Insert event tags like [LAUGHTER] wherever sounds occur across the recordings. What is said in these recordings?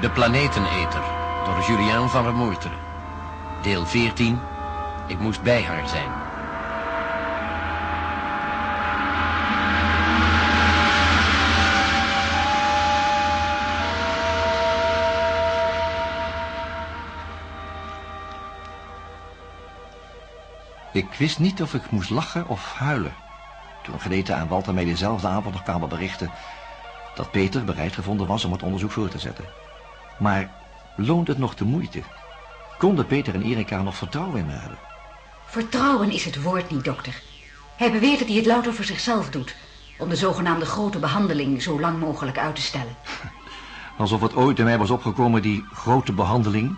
De Planeteneter door Julien van Remoerteren. Deel 14. Ik moest bij haar zijn. Ik wist niet of ik moest lachen of huilen. Toen Greta en Walter mij dezelfde avond nog kwamen berichten... dat Peter bereid gevonden was om het onderzoek voor te zetten. Maar loonde het nog de moeite? Konden Peter en Erika nog vertrouwen in me hebben? Vertrouwen is het woord niet, dokter. Hij beweert dat hij het louter voor zichzelf doet... om de zogenaamde grote behandeling zo lang mogelijk uit te stellen. [LAUGHS] Alsof het ooit in mij was opgekomen die grote behandeling...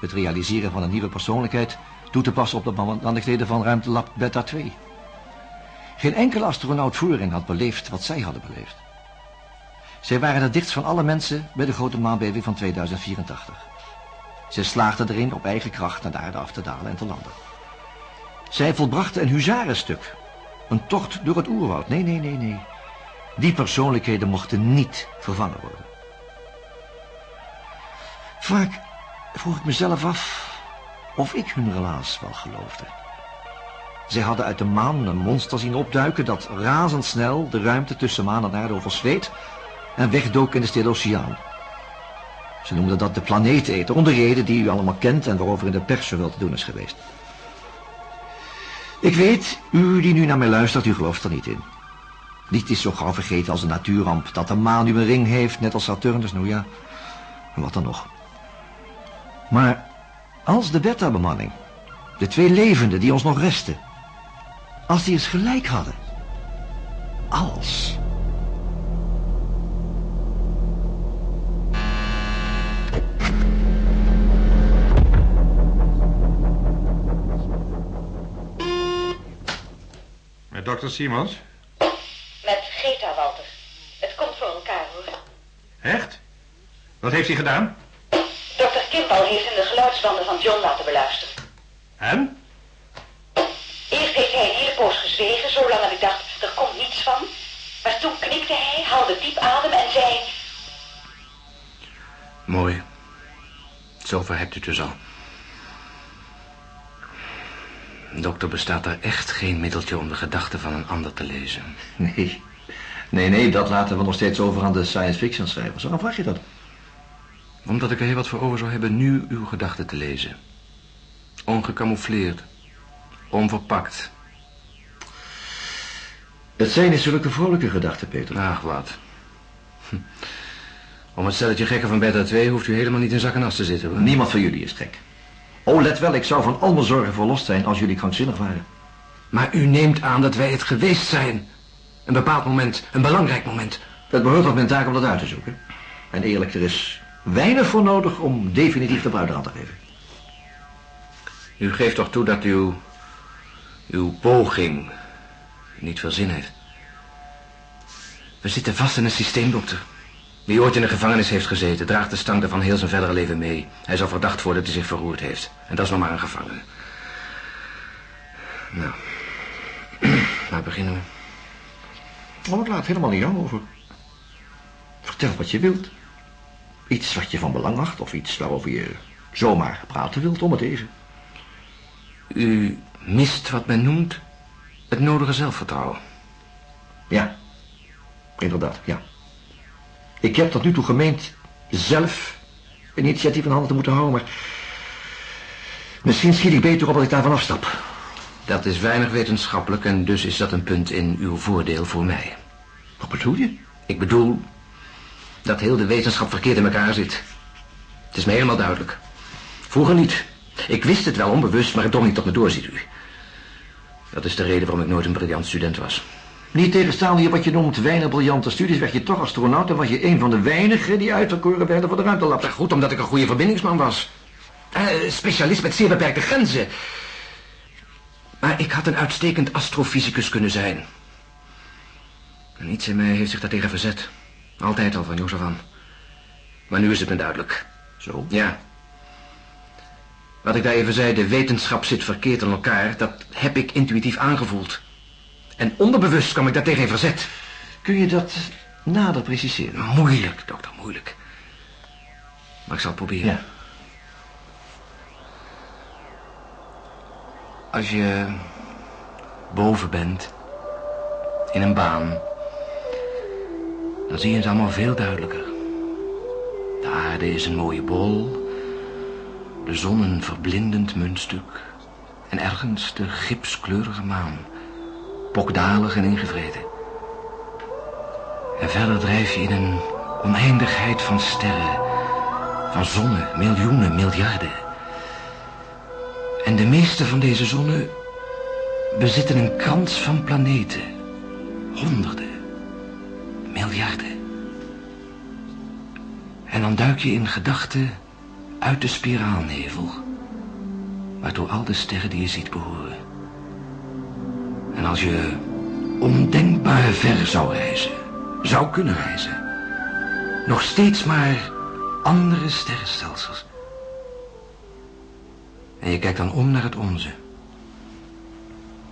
het realiseren van een nieuwe persoonlijkheid... toe te passen op de omstandigheden van ruimtelab Beta 2. Geen enkele astronaut voorin had beleefd wat zij hadden beleefd. Zij waren het dichtst van alle mensen bij de grote maanbeving van 2084. Zij slaagden erin op eigen kracht naar de aarde af te dalen en te landen. Zij volbrachten een huzarenstuk. Een tocht door het oerwoud. Nee, nee, nee, nee. Die persoonlijkheden mochten niet vervangen worden. Vaak vroeg ik mezelf af of ik hun relaas wel geloofde. Zij hadden uit de maan een monster zien opduiken dat razendsnel de ruimte tussen maan en aarde oversweet en wegdook in de stille oceaan. Ze noemden dat de planeeteter, om de reden die u allemaal kent en waarover in de pers zoveel te doen is geweest. Ik weet, u die nu naar mij luistert, u gelooft er niet in. Niet is zo gauw vergeten als een natuurramp dat de maan nu een ring heeft, net als Saturnus, nou ja, wat dan nog. Maar als de beta-bemanning, de twee levenden die ons nog resten, als die eens gelijk hadden. Als... Met dokter Simons? Met Greta, Walter. Het komt voor elkaar, hoor. Echt? Wat heeft hij gedaan? Dokter Kimball heeft in de geluidsbanden van John laten beluisteren. En? Eerst heeft hij een hele poos gezwegen, zolang dat ik dacht, er komt niets van. Maar toen knikte hij, haalde diep adem en zei... Mooi. Zover hebt u het dus al. Dokter, bestaat er echt geen middeltje om de gedachten van een ander te lezen? Nee. Nee, nee, dat laten we nog steeds over aan de science fiction schrijvers. Waarom vraag je dat? Omdat ik er heel wat voor over zou hebben nu uw gedachten te lezen. Ongecamoufleerd. Onverpakt. Het zijn natuurlijk de vrolijke gedachten, Peter. Ach, wat. Hm. Om het stelletje gekken van Beta 2 hoeft u helemaal niet in zak en as te zitten, hoor. Niemand van jullie is gek. Oh, let wel, ik zou van al mijn zorgen verlost zijn als jullie krankzinnig waren. Maar u neemt aan dat wij het geweest zijn. Een bepaald moment, een belangrijk moment. Het behoort tot mijn taak om dat uit te zoeken. En eerlijk, er is weinig voor nodig om definitief de bruid aan te geven. U geeft toch toe dat uw... uw poging niet veel zin heeft. We zitten vast in een systeem, dokter. Wie ooit in een gevangenis heeft gezeten, draagt de stank ervan heel zijn verdere leven mee. Hij zal verdacht worden dat hij zich verroerd heeft. En dat is nog maar een gevangene. Nou, [CLEARS THROAT] waar beginnen we? Oh, het laat helemaal niet jou over. Vertel wat je wilt. Iets wat je van belang acht of iets waarover je zomaar praten wilt om het even. U mist wat men noemt het nodige zelfvertrouwen. Ja, inderdaad, ja. Ik heb tot nu toe gemeend zelf initiatief in handen te moeten houden, maar... Misschien schiet ik beter op dat ik daarvan afstap. Dat is weinig wetenschappelijk en dus is dat een punt in uw voordeel voor mij. Wat bedoel je? Ik bedoel dat heel de wetenschap verkeerd in elkaar zit. Het is mij helemaal duidelijk. Vroeger niet. Ik wist het wel onbewust, maar het drong niet tot me door, ziet u. Dat is de reden waarom ik nooit een briljant student was. Niet tegenstaande je wat je noemt weinig briljante studies... werd je toch astronaut en was je een van de weinigen... die uitverkoren werden voor de ruimtelab. Ja, goed, omdat ik een goede verbindingsman was. Uh, specialist met zeer beperkte grenzen. Maar ik had een uitstekend astrofysicus kunnen zijn. En iets in mij heeft zich daartegen verzet. Altijd al, van jongs af aan. Maar nu is het me duidelijk. Zo? Ja. Wat ik daar even zei, de wetenschap zit verkeerd in elkaar... dat heb ik intuïtief aangevoeld. En onderbewust kwam ik daartegen in verzet. Kun je dat nader preciseren? Moeilijk, dokter, moeilijk. Maar ik zal het proberen. Ja. Als je boven bent, in een baan, dan zie je het allemaal veel duidelijker. De aarde is een mooie bol, de zon een verblindend muntstuk en ergens de gipskleurige maan, pokdalig en ingevreden. En verder drijf je in een oneindigheid van sterren, van zonnen, miljoenen, miljarden. En de meeste van deze zonnen bezitten een krans van planeten. Honderden, miljarden. En dan duik je in gedachten uit de spiraalnevel, waartoe al de sterren die je ziet behoren. En als je ondenkbaar ver zou reizen, zou kunnen reizen, nog steeds maar andere sterrenstelsels. En je kijkt dan om naar het onze.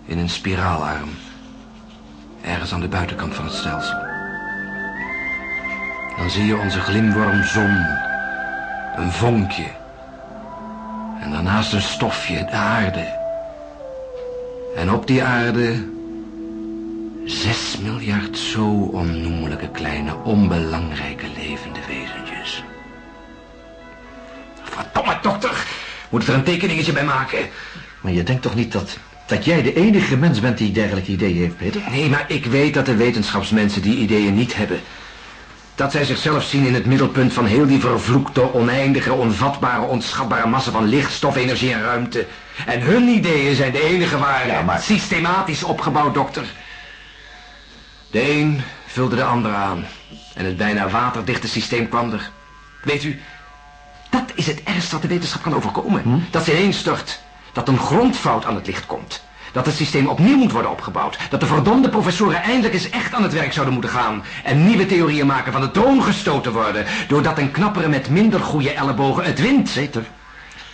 In een spiraalarm. Ergens aan de buitenkant van het stelsel. Dan zie je onze glimworm zon. Een vonkje. En daarnaast een stofje, de aarde. En op die aarde... Zes miljard zo onnoemelijke kleine, onbelangrijke levende wezentjes. Verdomme, dokter! Moet ik er een tekeningetje bij maken? Maar je denkt toch niet dat, dat jij de enige mens bent die dergelijke ideeën heeft, Peter? Nee, maar ik weet dat de wetenschapsmensen die ideeën niet hebben. Dat zij zichzelf zien in het middelpunt van heel die vervloekte, oneindige, onvatbare, onschatbare massa van licht, stof, energie en ruimte. En hun ideeën zijn de enige waar. Ja, maar- Systematisch opgebouwd, dokter. De een vulde de ander aan. En het bijna waterdichte systeem kwam er. Weet u, dat is het ergste wat de wetenschap kan overkomen. Dat ze ineenstort. Dat een grondfout aan het licht komt. Dat het systeem opnieuw moet worden opgebouwd. Dat de verdomde professoren eindelijk eens echt aan het werk zouden moeten gaan. En nieuwe theorieën maken van de troon gestoten worden. Doordat een knappere met minder goede ellebogen het wint. Peter,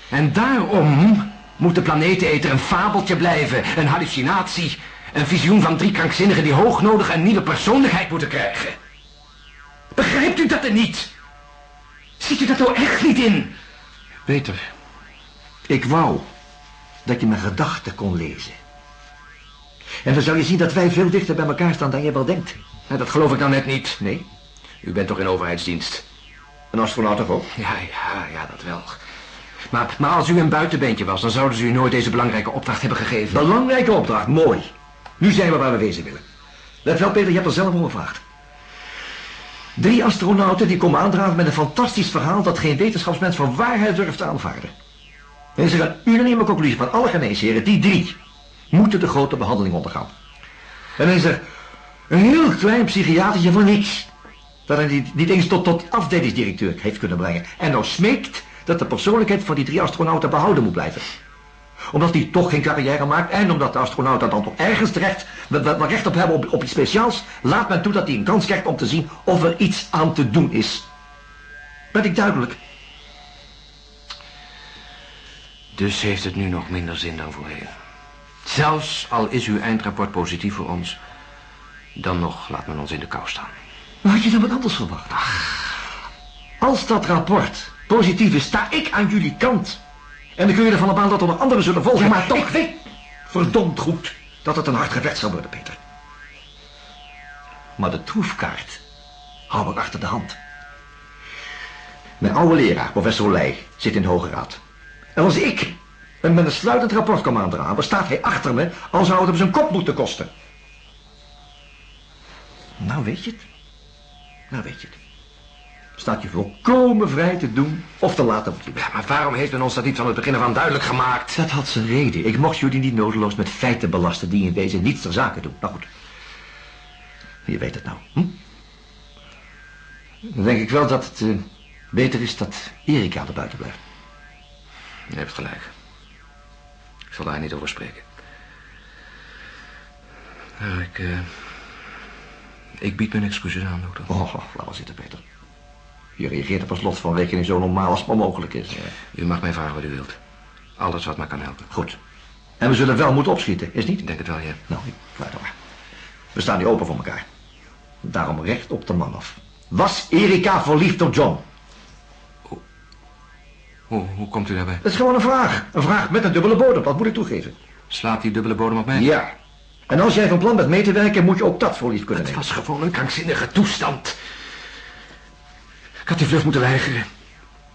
En daarom moet de planeteneter een fabeltje blijven. Een hallucinatie. Een visioen van drie krankzinnigen die hoognodig een nieuwe persoonlijkheid moeten krijgen. Begrijpt u dat er niet? Ziet u dat nou echt niet in? Peter, ik wou dat je mijn gedachten kon lezen. En dan zou je zien dat wij veel dichter bij elkaar staan dan je wel denkt. Nou, dat geloof ik nou net niet. Nee? U bent toch in overheidsdienst? Een astronaut toch ook? Ja, ja, ja, dat wel. Maar, maar als u een buitenbeentje was, dan zouden ze u nooit deze belangrijke opdracht hebben gegeven. Belangrijke opdracht, mooi. Nu zijn we waar we wezen willen. Let wel, Peter, je hebt er zelf om gevraagd. Drie astronauten die komen aandragen met een fantastisch verhaal dat geen wetenschapsmens voor waarheid durft te aanvaarden. Er is er een unanieme conclusie van alle geneesheren, die drie moeten de grote behandeling ondergaan. En dan is er een heel klein psychiatertje voor niks. Dat hij niet, eens tot, tot afdelingsdirecteur heeft kunnen brengen. En nou smeekt dat de persoonlijkheid van die drie astronauten behouden moet blijven omdat hij toch geen carrière maakt en omdat de astronauten dan toch ergens terecht recht op hebben op, op iets speciaals, laat men toe dat hij een kans krijgt om te zien of er iets aan te doen is. Ben ik duidelijk? Dus heeft het nu nog minder zin dan voorheen. Zelfs al is uw eindrapport positief voor ons, dan nog laat men ons in de kou staan. Maar had je dan wat anders verwacht? Als dat rapport positief is, sta ik aan jullie kant. En dan kun je ervan op aan dat er nog anderen zullen volgen. Ja, maar toch- Ik weet verdomd goed dat het een hard gevecht zal worden, Peter. Maar de troefkaart hou ik achter de hand. Mijn oude leraar, professor Leij, zit in de Hoge Raad. En als ik hem met een sluitend rapport kom aandragen, staat hij achter me, al zou het hem zijn kop moeten kosten. Nou weet je het. Nou weet je het. Staat je volkomen vrij te doen of te laten wat je wil. Ja, maar waarom heeft men ons dat niet van het begin af aan duidelijk gemaakt? Dat had zijn reden. Ik mocht jullie niet nodeloos met feiten belasten die in wezen niets ter zake doen. Nou goed. Je weet het nou. Hm? Dan denk ik wel dat het eh, beter is dat Erika er buiten blijft. Je hebt gelijk. Ik zal daar niet over spreken. Nou, ik, eh, ik bied mijn excuses aan, dokter. Oh, laat maar zitten, Peter. Je reageert op een slot van rekening zo normaal als het maar mogelijk is. U mag mij vragen wat u wilt. Alles wat mij kan helpen. Goed. En we zullen wel moeten opschieten, is niet? Ik denk het wel, ja. Nou, ik fluit maar. We staan nu open voor elkaar. Daarom recht op de man af. Was Erika verliefd op John? Hoe, hoe komt u daarbij? Dat is gewoon een vraag. Een vraag met een dubbele bodem, dat moet ik toegeven. Slaat die dubbele bodem op mij? Ja. En als jij van plan bent mee te werken, moet je ook dat voor lief kunnen Het nemen. was gewoon een krankzinnige toestand. Ik had die vlucht moeten weigeren.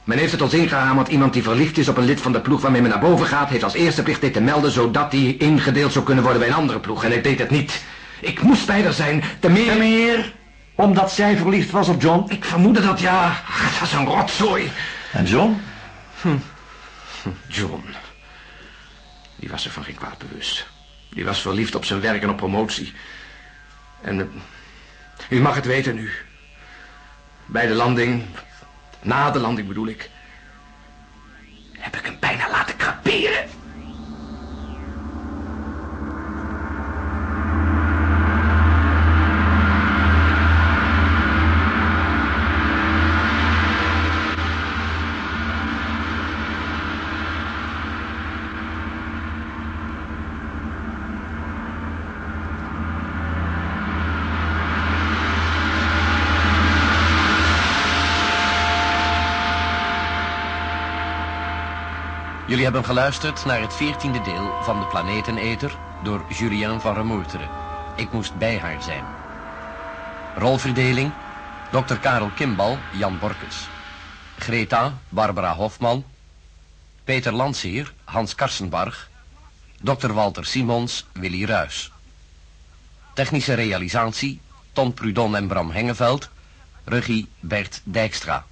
Men heeft het ons ingehamerd. Iemand die verliefd is op een lid van de ploeg waarmee men naar boven gaat... heeft als eerste plicht dit te melden... zodat hij ingedeeld zou kunnen worden bij een andere ploeg. En ik deed het niet. Ik moest bij haar zijn. Te meer... En meer, omdat zij verliefd was op John. Ik vermoedde dat, ja. Het was een rotzooi. En John? John. Die was er van geen kwaad bewust. Die was verliefd op zijn werk en op promotie. En eh, u mag het weten nu. Bij de landing, na de landing bedoel ik, heb ik hem bijna laten kraperen. Jullie hebben geluisterd naar het veertiende deel van De Planeteneter door Julien van Remoeteren. Ik moest bij haar zijn. Rolverdeling, Dr. Karel Kimbal, Jan Borkes. Greta, Barbara Hofman. Peter Landsheer, Hans Karsenbarg. Dr. Walter Simons, Willy Ruis. Technische realisatie, Ton Prudon en Bram Hengeveld. Regie, Bert Dijkstra.